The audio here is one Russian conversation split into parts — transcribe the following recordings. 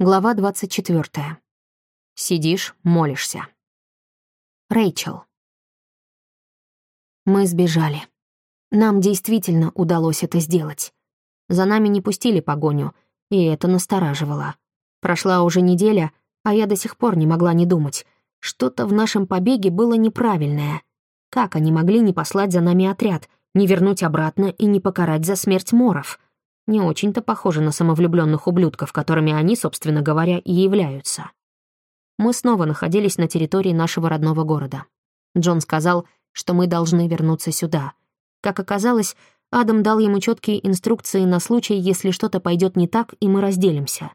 Глава 24. Сидишь, молишься. Рэйчел. Мы сбежали. Нам действительно удалось это сделать. За нами не пустили погоню, и это настораживало. Прошла уже неделя, а я до сих пор не могла не думать. Что-то в нашем побеге было неправильное. Как они могли не послать за нами отряд, не вернуть обратно и не покарать за смерть Моров — не очень-то похожи на самовлюбленных ублюдков, которыми они, собственно говоря, и являются. Мы снова находились на территории нашего родного города. Джон сказал, что мы должны вернуться сюда. Как оказалось, Адам дал ему четкие инструкции на случай, если что-то пойдет не так, и мы разделимся.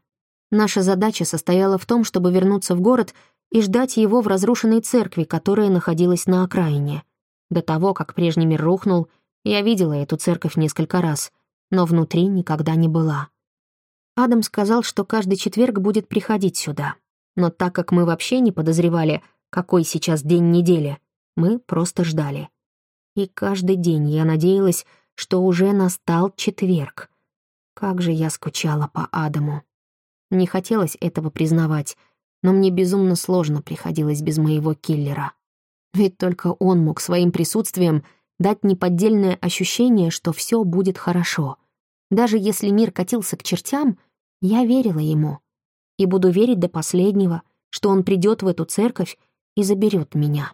Наша задача состояла в том, чтобы вернуться в город и ждать его в разрушенной церкви, которая находилась на окраине. До того, как прежний мир рухнул, я видела эту церковь несколько раз — но внутри никогда не была. Адам сказал, что каждый четверг будет приходить сюда. Но так как мы вообще не подозревали, какой сейчас день недели, мы просто ждали. И каждый день я надеялась, что уже настал четверг. Как же я скучала по Адаму. Не хотелось этого признавать, но мне безумно сложно приходилось без моего киллера. Ведь только он мог своим присутствием дать неподдельное ощущение, что все будет хорошо. Даже если мир катился к чертям, я верила ему. И буду верить до последнего, что он придет в эту церковь и заберет меня.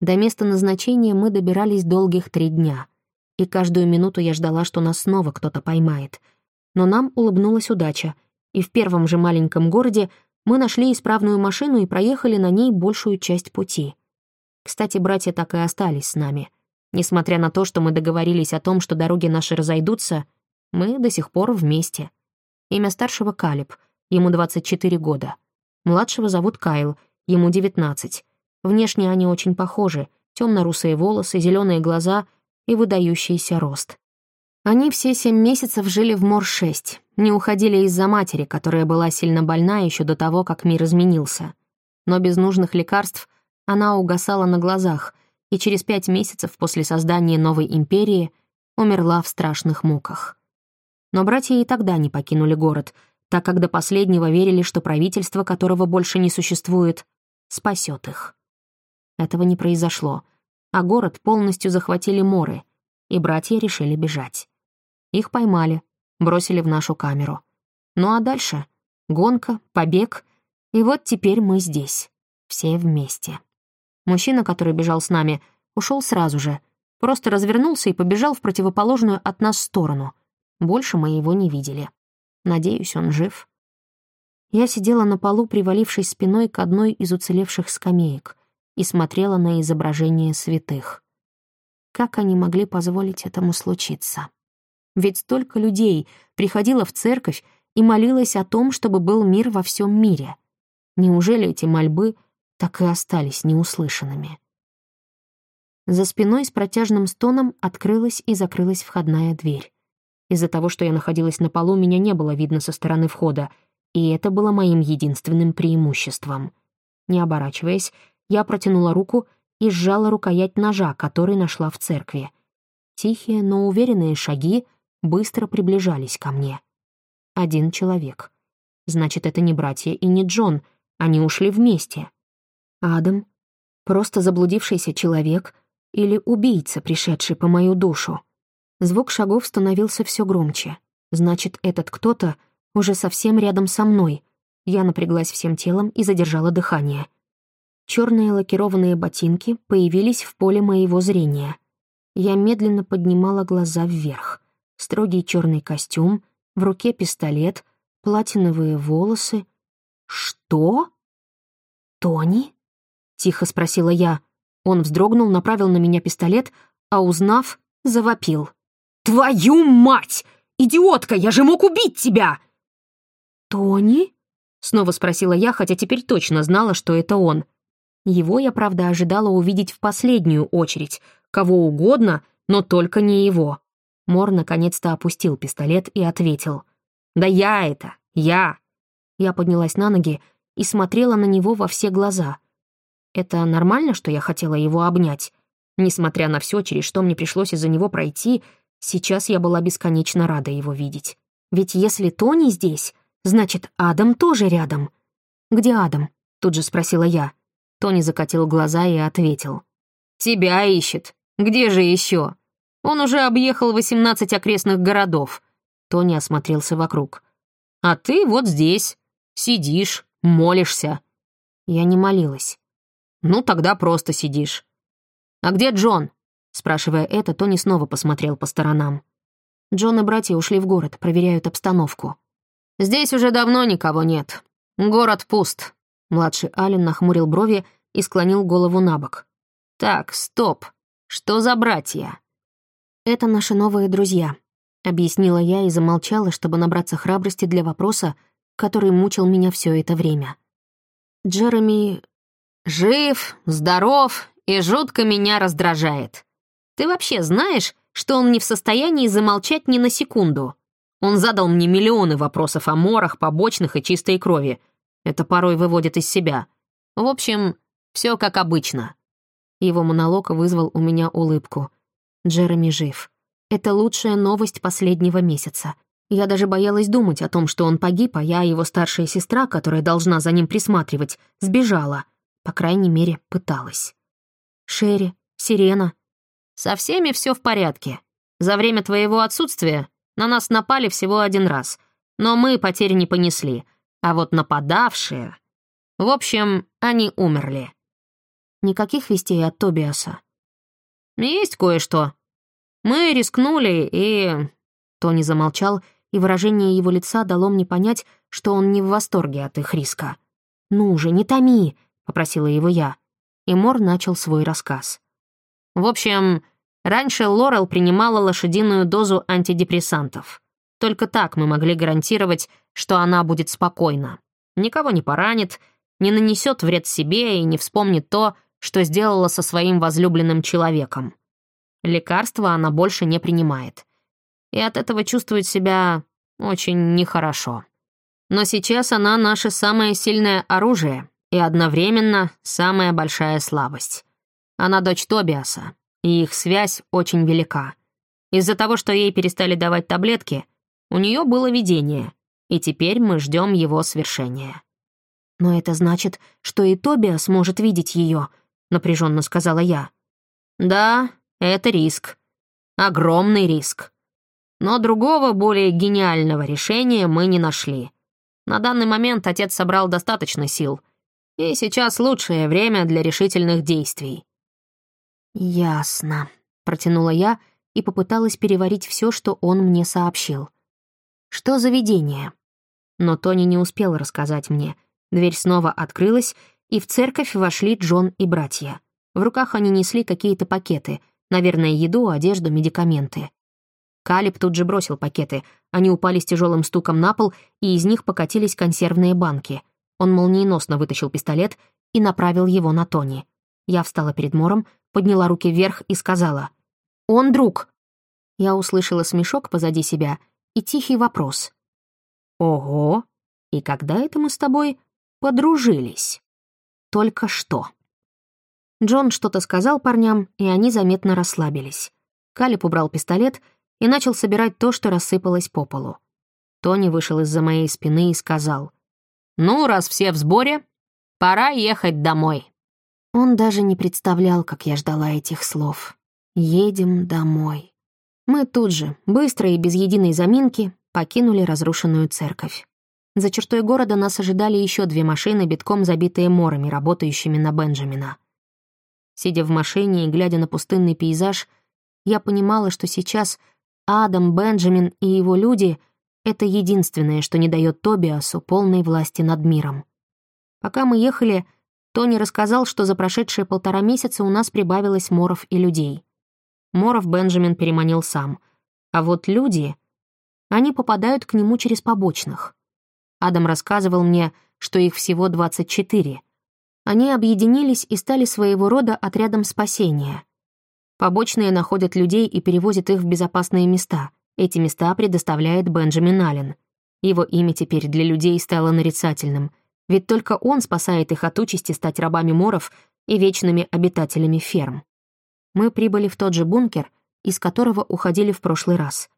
До места назначения мы добирались долгих три дня, и каждую минуту я ждала, что нас снова кто-то поймает. Но нам улыбнулась удача, и в первом же маленьком городе мы нашли исправную машину и проехали на ней большую часть пути. Кстати, братья так и остались с нами — Несмотря на то, что мы договорились о том, что дороги наши разойдутся, мы до сих пор вместе. Имя старшего Калиб, ему 24 года. Младшего зовут Кайл, ему 19. Внешне они очень похожи, темно-русые волосы, зеленые глаза и выдающийся рост. Они все семь месяцев жили в Мор-6, не уходили из-за матери, которая была сильно больна еще до того, как мир изменился. Но без нужных лекарств она угасала на глазах, и через пять месяцев после создания новой империи умерла в страшных муках. Но братья и тогда не покинули город, так как до последнего верили, что правительство, которого больше не существует, спасет их. Этого не произошло, а город полностью захватили моры, и братья решили бежать. Их поймали, бросили в нашу камеру. Ну а дальше — гонка, побег, и вот теперь мы здесь, все вместе. Мужчина, который бежал с нами, ушел сразу же. Просто развернулся и побежал в противоположную от нас сторону. Больше мы его не видели. Надеюсь, он жив. Я сидела на полу, привалившись спиной к одной из уцелевших скамеек, и смотрела на изображение святых. Как они могли позволить этому случиться? Ведь столько людей приходило в церковь и молилось о том, чтобы был мир во всем мире. Неужели эти мольбы — так и остались неуслышанными. За спиной с протяжным стоном открылась и закрылась входная дверь. Из-за того, что я находилась на полу, меня не было видно со стороны входа, и это было моим единственным преимуществом. Не оборачиваясь, я протянула руку и сжала рукоять ножа, который нашла в церкви. Тихие, но уверенные шаги быстро приближались ко мне. Один человек. Значит, это не братья и не Джон, они ушли вместе. Адам? Просто заблудившийся человек? Или убийца, пришедший по мою душу? Звук шагов становился все громче. Значит, этот кто-то уже совсем рядом со мной. Я напряглась всем телом и задержала дыхание. Черные лакированные ботинки появились в поле моего зрения. Я медленно поднимала глаза вверх. Строгий черный костюм, в руке пистолет, платиновые волосы. Что? Тони? Тихо спросила я. Он вздрогнул, направил на меня пистолет, а узнав, завопил. «Твою мать! Идиотка, я же мог убить тебя!» «Тони?» — снова спросила я, хотя теперь точно знала, что это он. Его я, правда, ожидала увидеть в последнюю очередь. Кого угодно, но только не его. Мор наконец-то опустил пистолет и ответил. «Да я это, я!» Я поднялась на ноги и смотрела на него во все глаза — это нормально, что я хотела его обнять? Несмотря на все, через что мне пришлось из-за него пройти, сейчас я была бесконечно рада его видеть. Ведь если Тони здесь, Значит, Адам тоже рядом. Где Адам? Тут же спросила я. Тони закатил глаза и ответил. «Тебя ищет. Где же еще? Он уже объехал 18 окрестных городов». Тони осмотрелся вокруг. «А ты вот здесь. Сидишь, молишься». Я не молилась. «Ну, тогда просто сидишь». «А где Джон?» Спрашивая это, Тони снова посмотрел по сторонам. Джон и братья ушли в город, проверяют обстановку. «Здесь уже давно никого нет. Город пуст». Младший Ален нахмурил брови и склонил голову на бок. «Так, стоп. Что за братья?» «Это наши новые друзья», — объяснила я и замолчала, чтобы набраться храбрости для вопроса, который мучил меня все это время. «Джереми...» «Жив, здоров и жутко меня раздражает. Ты вообще знаешь, что он не в состоянии замолчать ни на секунду? Он задал мне миллионы вопросов о морах, побочных и чистой крови. Это порой выводит из себя. В общем, все как обычно». Его монолог вызвал у меня улыбку. Джереми жив. Это лучшая новость последнего месяца. Я даже боялась думать о том, что он погиб, а я, его старшая сестра, которая должна за ним присматривать, сбежала. По крайней мере, пыталась. Шерри, Сирена. Со всеми все в порядке. За время твоего отсутствия на нас напали всего один раз, но мы потери не понесли. А вот нападавшие... В общем, они умерли. Никаких вестей от Тобиаса. Есть кое-что. Мы рискнули и... Тони замолчал, и выражение его лица дало мне понять, что он не в восторге от их риска. «Ну же, не томи!» — попросила его я. И Мор начал свой рассказ. В общем, раньше Лорел принимала лошадиную дозу антидепрессантов. Только так мы могли гарантировать, что она будет спокойна. Никого не поранит, не нанесет вред себе и не вспомнит то, что сделала со своим возлюбленным человеком. Лекарства она больше не принимает. И от этого чувствует себя очень нехорошо. Но сейчас она наше самое сильное оружие и одновременно самая большая слабость. Она дочь Тобиаса, и их связь очень велика. Из-за того, что ей перестали давать таблетки, у нее было видение, и теперь мы ждем его свершения. «Но это значит, что и Тобиас может видеть ее», — напряженно сказала я. «Да, это риск. Огромный риск. Но другого, более гениального решения мы не нашли. На данный момент отец собрал достаточно сил, и сейчас лучшее время для решительных действий». «Ясно», — протянула я и попыталась переварить все, что он мне сообщил. «Что за видение?» Но Тони не успел рассказать мне. Дверь снова открылась, и в церковь вошли Джон и братья. В руках они несли какие-то пакеты, наверное, еду, одежду, медикаменты. Калиб тут же бросил пакеты. Они упали с тяжелым стуком на пол, и из них покатились консервные банки. Он молниеносно вытащил пистолет и направил его на Тони. Я встала перед Мором, подняла руки вверх и сказала «Он друг!». Я услышала смешок позади себя и тихий вопрос. «Ого! И когда это мы с тобой подружились?» только что. Джон что-то сказал парням, и они заметно расслабились. Калиб убрал пистолет и начал собирать то, что рассыпалось по полу. Тони вышел из-за моей спины и сказал, «Ну, раз все в сборе, пора ехать домой». Он даже не представлял, как я ждала этих слов. «Едем домой». Мы тут же, быстро и без единой заминки, покинули разрушенную церковь. За чертой города нас ожидали еще две машины, битком забитые морами, работающими на Бенджамина. Сидя в машине и глядя на пустынный пейзаж, я понимала, что сейчас Адам, Бенджамин и его люди — это единственное, что не дает Тобиасу полной власти над миром. Пока мы ехали, Тони рассказал, что за прошедшие полтора месяца у нас прибавилось моров и людей. Моров Бенджамин переманил сам. А вот люди... Они попадают к нему через побочных — Адам рассказывал мне, что их всего 24. Они объединились и стали своего рода отрядом спасения. Побочные находят людей и перевозят их в безопасные места. Эти места предоставляет Бенджамин Аллен. Его имя теперь для людей стало нарицательным, ведь только он спасает их от участи стать рабами моров и вечными обитателями ферм. Мы прибыли в тот же бункер, из которого уходили в прошлый раз.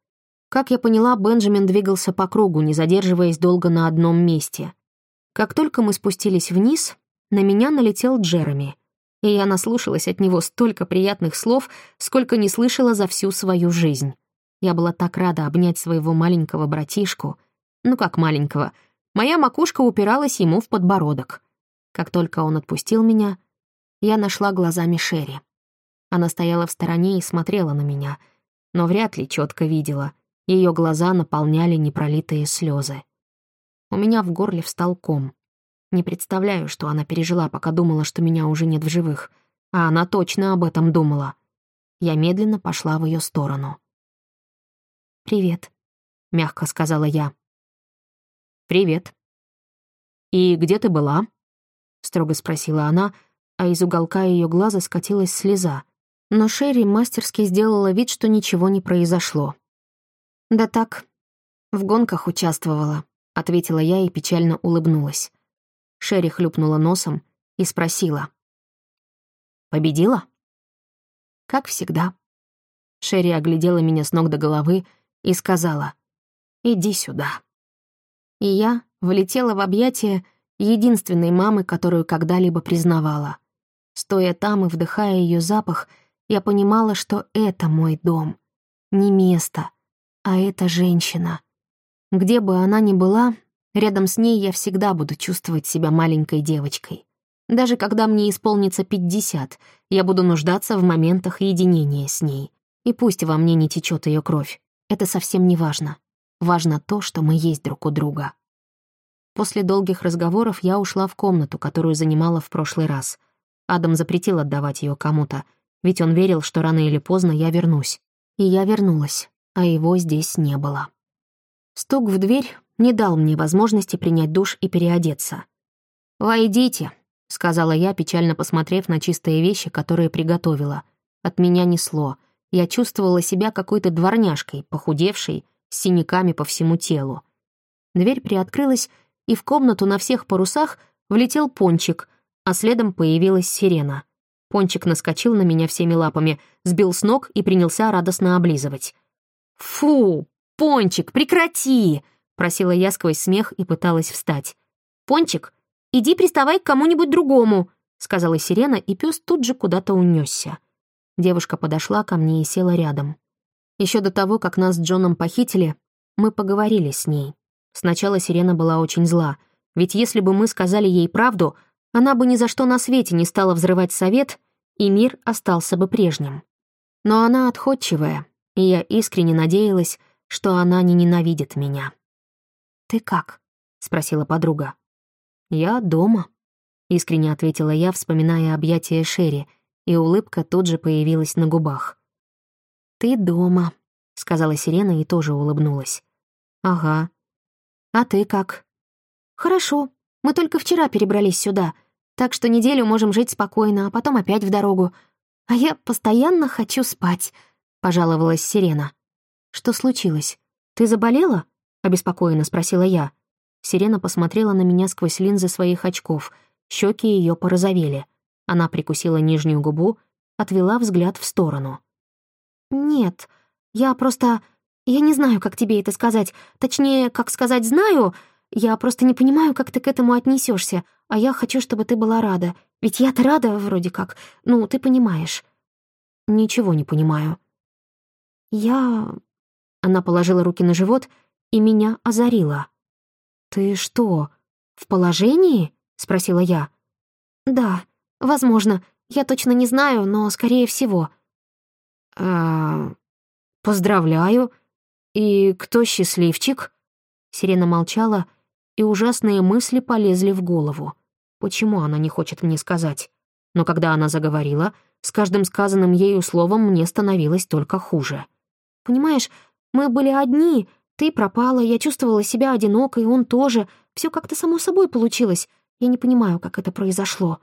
Как я поняла, Бенджамин двигался по кругу, не задерживаясь долго на одном месте. Как только мы спустились вниз, на меня налетел Джереми, и я наслушалась от него столько приятных слов, сколько не слышала за всю свою жизнь. Я была так рада обнять своего маленького братишку. Ну как маленького? Моя макушка упиралась ему в подбородок. Как только он отпустил меня, я нашла глазами Шерри. Она стояла в стороне и смотрела на меня, но вряд ли четко видела. Ее глаза наполняли непролитые слезы. У меня в горле встал ком. Не представляю, что она пережила, пока думала, что меня уже нет в живых. А она точно об этом думала. Я медленно пошла в ее сторону. «Привет», — мягко сказала я. «Привет». «И где ты была?» — строго спросила она, а из уголка ее глаза скатилась слеза но Шерри мастерски сделала вид, что ничего не произошло. «Да так, в гонках участвовала», — ответила я и печально улыбнулась. Шерри хлюпнула носом и спросила. «Победила?» «Как всегда». Шерри оглядела меня с ног до головы и сказала «Иди сюда». И я влетела в объятия единственной мамы, которую когда-либо признавала. Стоя там и вдыхая ее запах — я понимала, что это мой дом. Не место, а это женщина. Где бы она ни была, рядом с ней я всегда буду чувствовать себя маленькой девочкой. Даже когда мне исполнится пятьдесят, я буду нуждаться в моментах единения с ней. И пусть во мне не течет ее кровь, это совсем не важно. Важно то, что мы есть друг у друга. После долгих разговоров я ушла в комнату, которую занимала в прошлый раз. Адам запретил отдавать ее кому-то — ведь он верил, что рано или поздно я вернусь. И я вернулась, а его здесь не было. Стук в дверь не дал мне возможности принять душ и переодеться. «Войдите», — сказала я, печально посмотрев на чистые вещи, которые приготовила. От меня несло. Я чувствовала себя какой-то дворняжкой, похудевшей, с синяками по всему телу. Дверь приоткрылась, и в комнату на всех парусах влетел пончик, а следом появилась сирена — Пончик наскочил на меня всеми лапами, сбил с ног и принялся радостно облизывать. «Фу! Пончик, прекрати!» — просила я сквозь смех и пыталась встать. «Пончик, иди приставай к кому-нибудь другому!» — сказала сирена, и пес тут же куда-то унесся. Девушка подошла ко мне и села рядом. Еще до того, как нас с Джоном похитили, мы поговорили с ней. Сначала сирена была очень зла, ведь если бы мы сказали ей правду — она бы ни за что на свете не стала взрывать совет, и мир остался бы прежним. Но она отходчивая, и я искренне надеялась, что она не ненавидит меня. «Ты как?» — спросила подруга. «Я дома», — искренне ответила я, вспоминая объятия Шерри, и улыбка тут же появилась на губах. «Ты дома», — сказала Сирена и тоже улыбнулась. «Ага. А ты как?» «Хорошо. Мы только вчера перебрались сюда. Так что неделю можем жить спокойно, а потом опять в дорогу. А я постоянно хочу спать», — пожаловалась Сирена. «Что случилось? Ты заболела?» — обеспокоенно спросила я. Сирена посмотрела на меня сквозь линзы своих очков. Щеки ее порозовели. Она прикусила нижнюю губу, отвела взгляд в сторону. «Нет, я просто... Я не знаю, как тебе это сказать. Точнее, как сказать «знаю», я просто не понимаю, как ты к этому отнесешься, а я хочу, чтобы ты была рада. Ведь я-то рада вроде как. Ну, ты понимаешь». «Ничего не понимаю». «Я...» Она положила руки на живот и меня озарила. «Ты что, в положении?» — спросила я. «Да, возможно. Я точно не знаю, но скорее всего». «А... поздравляю. И кто счастливчик?» Сирена молчала, — и ужасные мысли полезли в голову. Почему она не хочет мне сказать? Но когда она заговорила, с каждым сказанным ею словом мне становилось только хуже. «Понимаешь, мы были одни, ты пропала, я чувствовала себя одинокой, он тоже. Все как-то само собой получилось. Я не понимаю, как это произошло».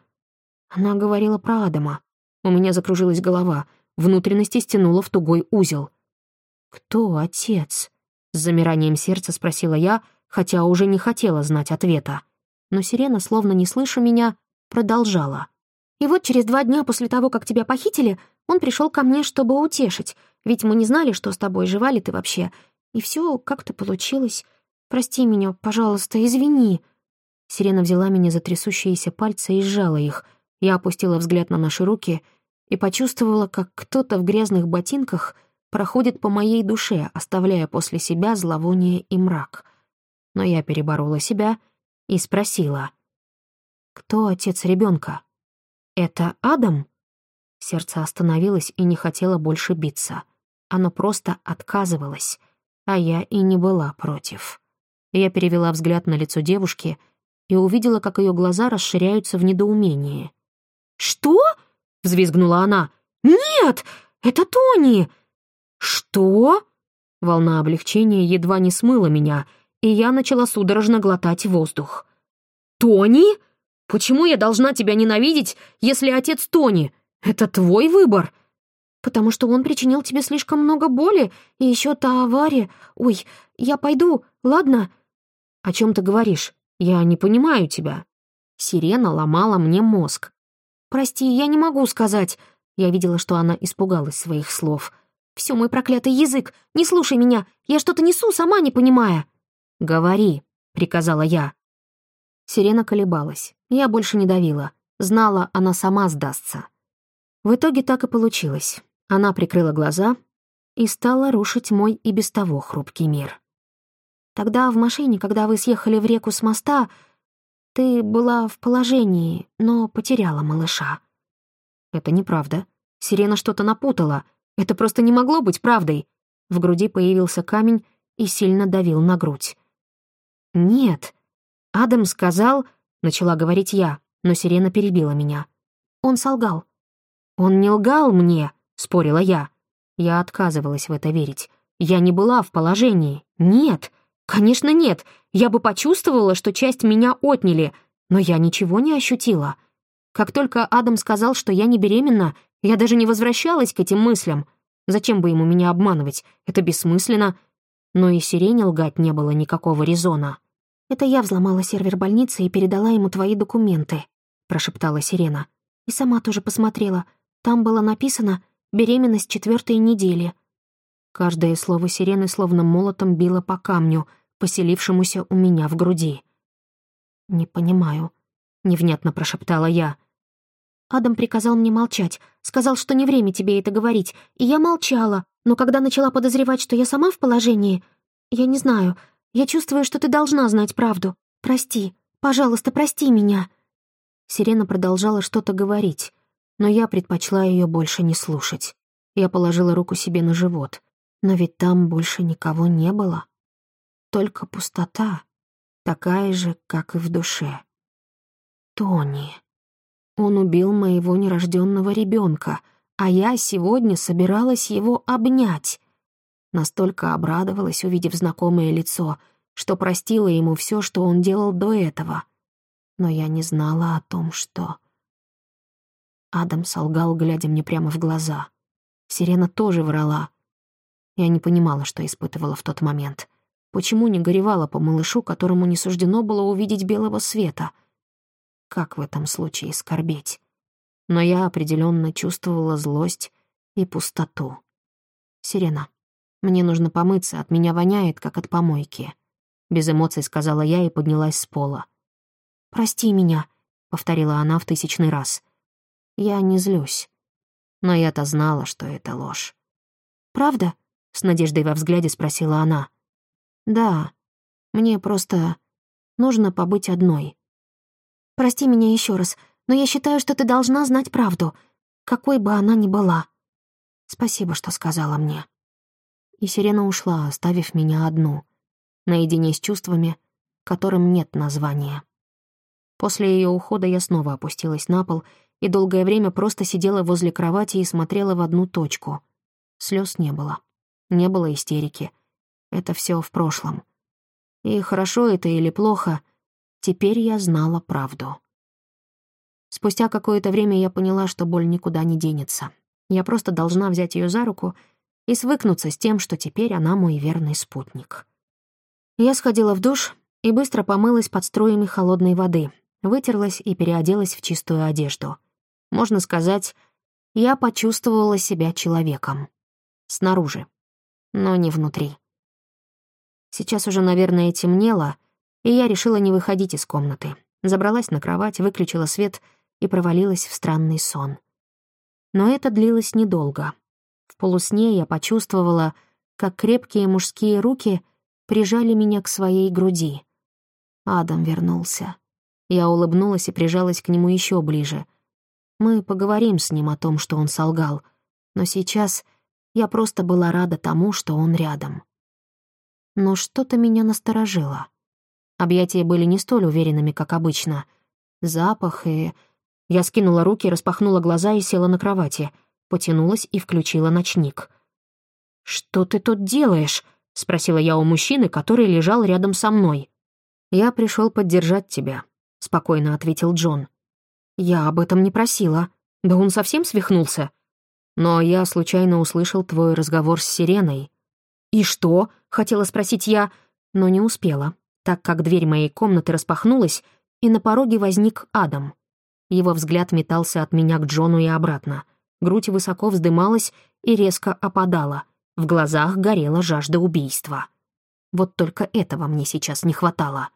Она говорила про Адама. У меня закружилась голова, внутренности стянула в тугой узел. «Кто отец?» — с замиранием сердца спросила я, — хотя уже не хотела знать ответа. Но сирена, словно не слыша меня, продолжала. «И вот через два дня после того, как тебя похитили, он пришел ко мне, чтобы утешить, ведь мы не знали, что с тобой, жива ли ты вообще. И все как-то получилось. Прости меня, пожалуйста, извини». Сирена взяла меня за трясущиеся пальцы и сжала их. Я опустила взгляд на наши руки и почувствовала, как кто-то в грязных ботинках проходит по моей душе, оставляя после себя зловоние и мрак. Но я переборола себя и спросила. «Кто отец ребенка? Это Адам?» Сердце остановилось и не хотело больше биться. Оно просто отказывалось, а я и не была против. Я перевела взгляд на лицо девушки — и увидела, как ее глаза расширяются в недоумении. «Что?» — взвизгнула она. «Нет, это Тони!» «Что?» Волна облегчения едва не смыла меня, и я начала судорожно глотать воздух. «Тони? Почему я должна тебя ненавидеть, если отец Тони? Это твой выбор?» «Потому что он причинил тебе слишком много боли, и еще та авария. Ой, я пойду, ладно?» «О чем ты говоришь?» Я не понимаю тебя». Сирена ломала мне мозг. «Прости, я не могу сказать». Я видела, что она испугалась своих слов. «Всё, мой проклятый язык! Не слушай меня! Я что-то несу, сама не понимая!» «Говори», — приказала я. Сирена колебалась. Я больше не давила. Знала, она сама сдастся. В итоге так и получилось. Она прикрыла глаза и стала рушить мой и без того хрупкий мир. Тогда в машине, когда вы съехали в реку с моста, ты была в положении, но потеряла малыша». «Это неправда. Сирена что-то напутала. Это просто не могло быть правдой». В груди появился камень и сильно давил на грудь. «Нет. Адам сказал...» — начала говорить я, но Сирена перебила меня. «Он солгал». «Он не лгал мне», — спорила я. Я отказывалась в это верить. Я не была в положении. Нет. Конечно, нет. Я бы почувствовала, что часть меня отняли, но я ничего не ощутила. Как только Адам сказал, что я не беременна, я даже не возвращалась к этим мыслям. Зачем бы ему меня обманывать? Это бессмысленно. Но и Сирене лгать не было никакого резона. «Это я взломала сервер больницы и передала ему твои документы», — прошептала Сирена. «И сама тоже посмотрела. Там было написано «беременность четвертой недели». Каждое слово Сирены словно молотом било по камню — поселившемуся у меня в груди. «Не понимаю», — невнятно прошептала я. Адам приказал мне молчать, сказал, что не время тебе это говорить, и я молчала, но когда начала подозревать, что я сама в положении, я не знаю, я чувствую, что ты должна знать правду. Прости, пожалуйста, прости меня». Сирена продолжала что-то говорить, но я предпочла ее больше не слушать. Я положила руку себе на живот, но ведь там больше никого не было только пустота, такая же, как и в душе. Тони. Он убил моего нерожденного ребенка, а я сегодня собиралась его обнять. Настолько обрадовалась, увидев знакомое лицо, что простила ему все, что он делал до этого. Но я не знала о том, что... Адам солгал, глядя мне прямо в глаза. Сирена тоже врала. Я не понимала, что испытывала в тот момент — Почему не горевала по малышу, которому не суждено было увидеть белого света? Как в этом случае скорбеть? Но я определенно чувствовала злость и пустоту. «Сирена, мне нужно помыться, от меня воняет, как от помойки», — без эмоций сказала я и поднялась с пола. «Прости меня», — повторила она в тысячный раз. «Я не злюсь. Но я-то знала, что это ложь». «Правда?» — с надеждой во взгляде спросила она. «Да, мне просто нужно побыть одной». «Прости меня еще раз, но я считаю, что ты должна знать правду, какой бы она ни была. Спасибо, что сказала мне». И сирена ушла, оставив меня одну, наедине с чувствами, которым нет названия. После ее ухода я снова опустилась на пол и долгое время просто сидела возле кровати и смотрела в одну точку. Слез не было. Не было истерики. Это все в прошлом. И хорошо это или плохо, теперь я знала правду. Спустя какое-то время я поняла, что боль никуда не денется. Я просто должна взять ее за руку и свыкнуться с тем, что теперь она мой верный спутник. Я сходила в душ и быстро помылась под струями холодной воды, вытерлась и переоделась в чистую одежду. Можно сказать, я почувствовала себя человеком. Снаружи, но не внутри. Сейчас уже, наверное, темнело, и я решила не выходить из комнаты. Забралась на кровать, выключила свет и провалилась в странный сон. Но это длилось недолго. В полусне я почувствовала, как крепкие мужские руки прижали меня к своей груди. Адам вернулся. Я улыбнулась и прижалась к нему еще ближе. Мы поговорим с ним о том, что он солгал, но сейчас я просто была рада тому, что он рядом. Но что-то меня насторожило. Объятия были не столь уверенными, как обычно. Запах и... Я скинула руки, распахнула глаза и села на кровати, потянулась и включила ночник. «Что ты тут делаешь?» — спросила я у мужчины, который лежал рядом со мной. «Я пришел поддержать тебя», — спокойно ответил Джон. «Я об этом не просила. Да он совсем свихнулся?» «Но я случайно услышал твой разговор с Сиреной». «И что?» — хотела спросить я, но не успела, так как дверь моей комнаты распахнулась, и на пороге возник Адам. Его взгляд метался от меня к Джону и обратно. Грудь высоко вздымалась и резко опадала. В глазах горела жажда убийства. Вот только этого мне сейчас не хватало.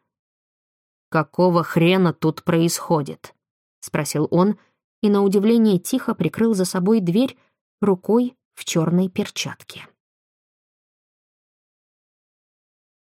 «Какого хрена тут происходит?» — спросил он, и на удивление тихо прикрыл за собой дверь рукой в черной перчатке.